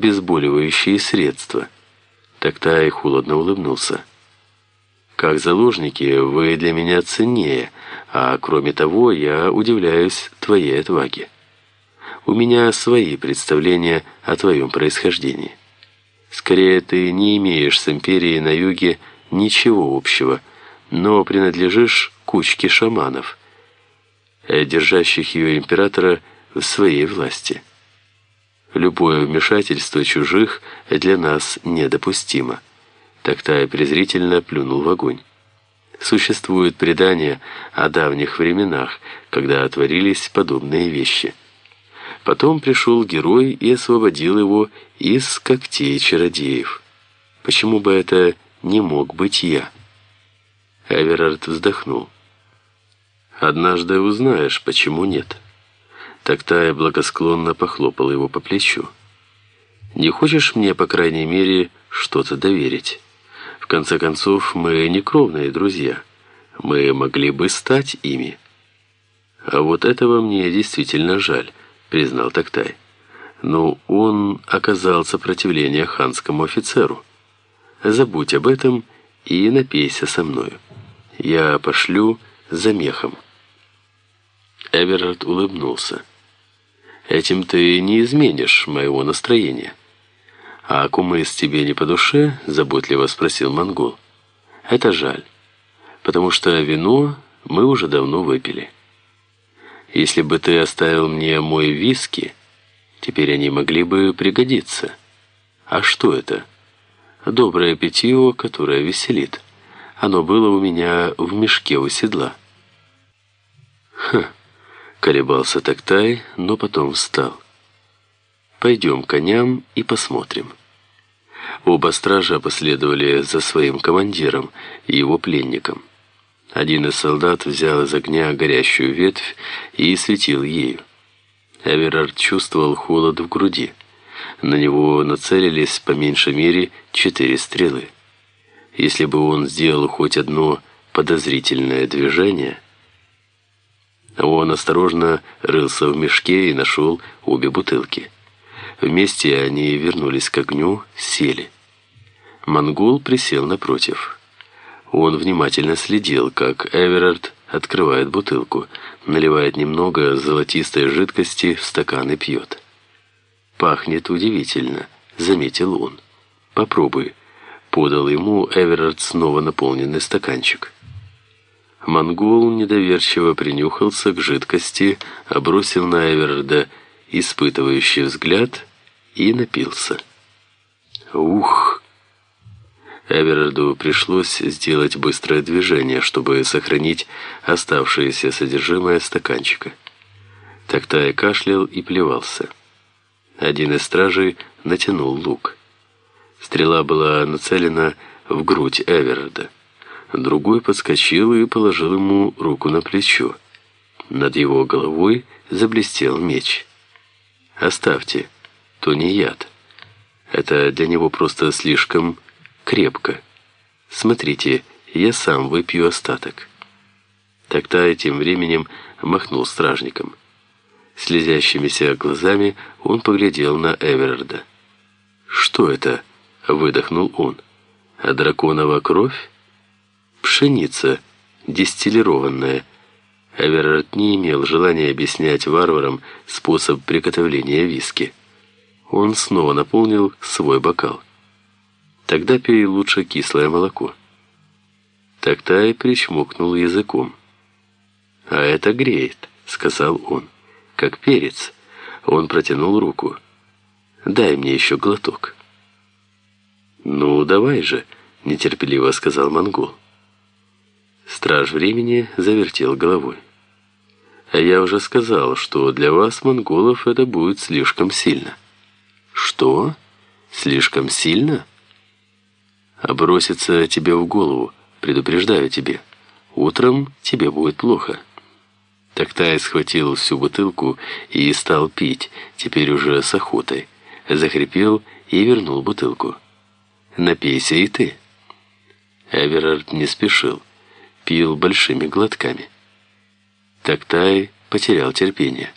обезболивающие средства. Тактай холодно улыбнулся. Как заложники вы для меня ценнее, а кроме того я удивляюсь твоей отваге. У меня свои представления о твоем происхождении. Скорее, ты не имеешь с империей на юге ничего общего, но принадлежишь кучке шаманов, держащих ее императора в своей власти. Любое вмешательство чужих для нас недопустимо. Тактай презрительно плюнул в огонь. Существует предание о давних временах, когда отворились подобные вещи. Потом пришел герой и освободил его из когтей чародеев. Почему бы это не мог быть я? Эверард вздохнул. «Однажды узнаешь, почему нет». Тактая благосклонно похлопал его по плечу. «Не хочешь мне, по крайней мере, что-то доверить? В конце концов, мы не кровные друзья. Мы могли бы стать ими». «А вот этого мне действительно жаль», — признал Тактай. «Но он оказал сопротивление ханскому офицеру. Забудь об этом и напейся со мною. Я пошлю за мехом». Эверард улыбнулся. Этим ты не изменишь моего настроения. А кумыс тебе не по душе? Заботливо спросил монгол. Это жаль, потому что вино мы уже давно выпили. Если бы ты оставил мне мой виски, теперь они могли бы пригодиться. А что это? Доброе питье, которое веселит. Оно было у меня в мешке у седла. Хм. Колебался Тактай, но потом встал. «Пойдем к коням и посмотрим». Оба стража последовали за своим командиром и его пленником. Один из солдат взял из огня горящую ветвь и светил ею. Эверард чувствовал холод в груди. На него нацелились по меньшей мере четыре стрелы. Если бы он сделал хоть одно подозрительное движение – он осторожно рылся в мешке и нашел обе бутылки. Вместе они вернулись к огню, сели. Монгол присел напротив. Он внимательно следил, как Эверард открывает бутылку, наливает немного золотистой жидкости в стакан и пьет. «Пахнет удивительно», — заметил он. «Попробуй», — подал ему Эверард снова наполненный стаканчик. Монгол недоверчиво принюхался к жидкости, обросил на Эверарда испытывающий взгляд и напился. «Ух!» Эверарду пришлось сделать быстрое движение, чтобы сохранить оставшееся содержимое стаканчика. Тактай кашлял и плевался. Один из стражей натянул лук. Стрела была нацелена в грудь Эверарда. Другой подскочил и положил ему руку на плечо. Над его головой заблестел меч. «Оставьте, то не яд. Это для него просто слишком крепко. Смотрите, я сам выпью остаток». Тактай тем временем махнул стражником. Слезящимися глазами он поглядел на Эверарда. «Что это?» — выдохнул он. «А драконова кровь?» Пшеница, дистиллированная. Эверард не имел желания объяснять варварам способ приготовления виски. Он снова наполнил свой бокал. Тогда пей лучше кислое молоко. Тактай причмокнул языком. «А это греет», — сказал он, — «как перец». Он протянул руку. «Дай мне еще глоток». «Ну, давай же», — нетерпеливо сказал монгол. Страж времени завертел головой. А я уже сказал, что для вас, монголов, это будет слишком сильно. Что? Слишком сильно? Обросится тебе в голову, предупреждаю тебе. Утром тебе будет плохо. Тактай схватил всю бутылку и стал пить, теперь уже с охотой. Захрипел и вернул бутылку. «Напейся и ты». Эверард не спешил пил большими глотками. Тактай потерял терпение.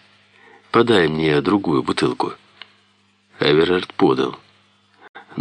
«Подай мне другую бутылку». Эверард подал.